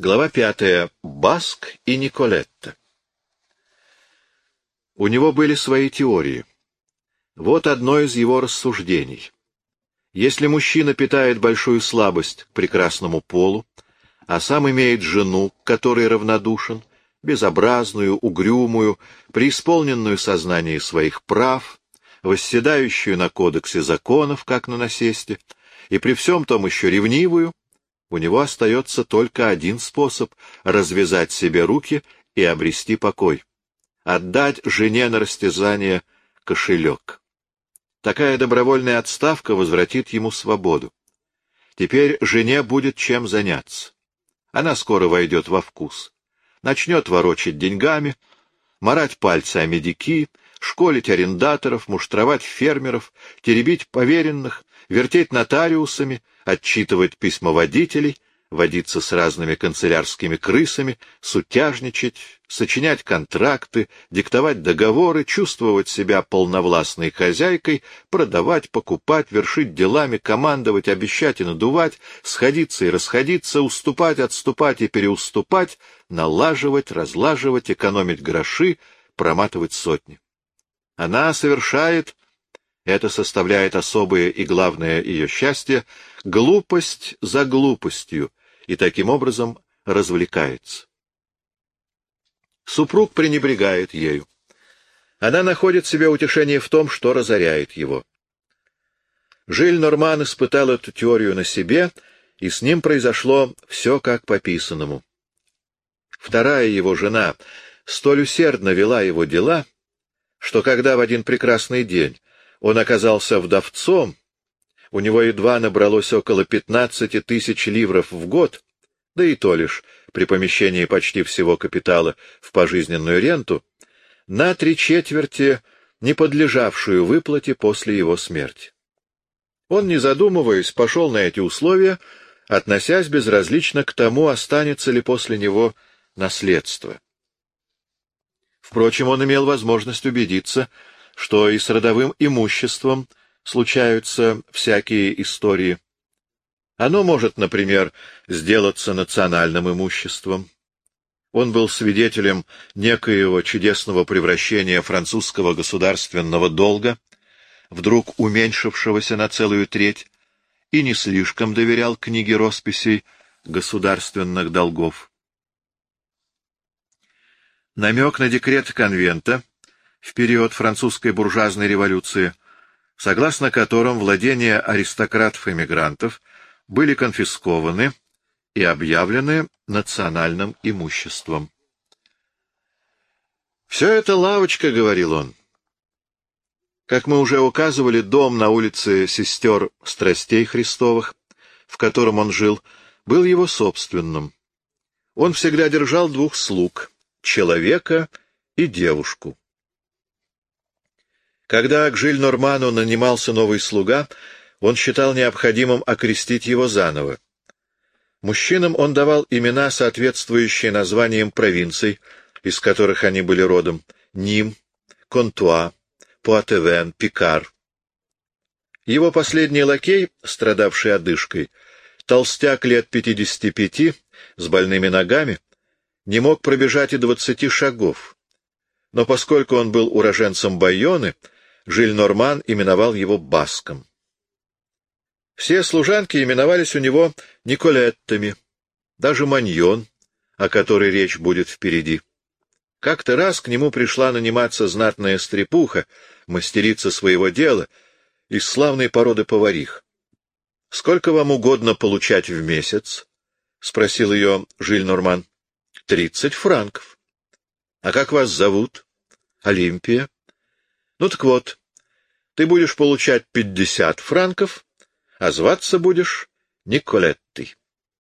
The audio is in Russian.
Глава пятая. Баск и Николетта. У него были свои теории. Вот одно из его рассуждений. Если мужчина питает большую слабость к прекрасному полу, а сам имеет жену, к которой равнодушен, безобразную, угрюмую, преисполненную сознание своих прав, восседающую на кодексе законов, как на насесте, и при всем том еще ревнивую, у него остается только один способ — развязать себе руки и обрести покой. Отдать жене на растязание кошелек. Такая добровольная отставка возвратит ему свободу. Теперь жене будет чем заняться. Она скоро войдет во вкус. Начнет ворочать деньгами, марать пальцы о медики, школить арендаторов, муштровать фермеров, теребить поверенных, вертеть нотариусами, отчитывать письмоводителей, водиться с разными канцелярскими крысами, сутяжничать, сочинять контракты, диктовать договоры, чувствовать себя полновластной хозяйкой, продавать, покупать, вершить делами, командовать, обещать и надувать, сходиться и расходиться, уступать, отступать и переуступать, налаживать, разлаживать, экономить гроши, проматывать сотни. Она совершает это составляет особое и главное ее счастье, глупость за глупостью, и таким образом развлекается. Супруг пренебрегает ею. Она находит себе утешение в том, что разоряет его. Жиль Норман испытал эту теорию на себе, и с ним произошло все как по писанному. Вторая его жена столь усердно вела его дела, что когда в один прекрасный день он оказался вдовцом, у него едва набралось около пятнадцати тысяч ливров в год, да и то лишь при помещении почти всего капитала в пожизненную ренту, на три четверти не подлежавшую выплате после его смерти. Он, не задумываясь, пошел на эти условия, относясь безразлично к тому, останется ли после него наследство. Впрочем, он имел возможность убедиться, что и с родовым имуществом случаются всякие истории. Оно может, например, сделаться национальным имуществом. Он был свидетелем некоего чудесного превращения французского государственного долга, вдруг уменьшившегося на целую треть, и не слишком доверял книге росписей государственных долгов. Намек на декрет конвента в период французской буржуазной революции, согласно которым владения аристократов-эмигрантов были конфискованы и объявлены национальным имуществом. «Все это лавочка», — говорил он. Как мы уже указывали, дом на улице сестер Страстей Христовых, в котором он жил, был его собственным. Он всегда держал двух слуг — человека и девушку. Когда к Жиль-Норману нанимался новый слуга, он считал необходимым окрестить его заново. Мужчинам он давал имена, соответствующие названиям провинций, из которых они были родом — Ним, Контуа, Пуатевен, Пикар. Его последний лакей, страдавший одышкой, толстяк лет пятидесяти пяти, с больными ногами, не мог пробежать и двадцати шагов. Но поскольку он был уроженцем Байоны, Жиль-Норман именовал его Баском. Все служанки именовались у него Николеттами, даже Маньон, о которой речь будет впереди. Как-то раз к нему пришла наниматься знатная стрепуха, мастерица своего дела, из славной породы поварих. — Сколько вам угодно получать в месяц? — спросил ее Жиль-Норман. — Тридцать франков. — А как вас зовут? — Олимпия. Ну так вот, ты будешь получать пятьдесят франков, а зваться будешь Николеттой.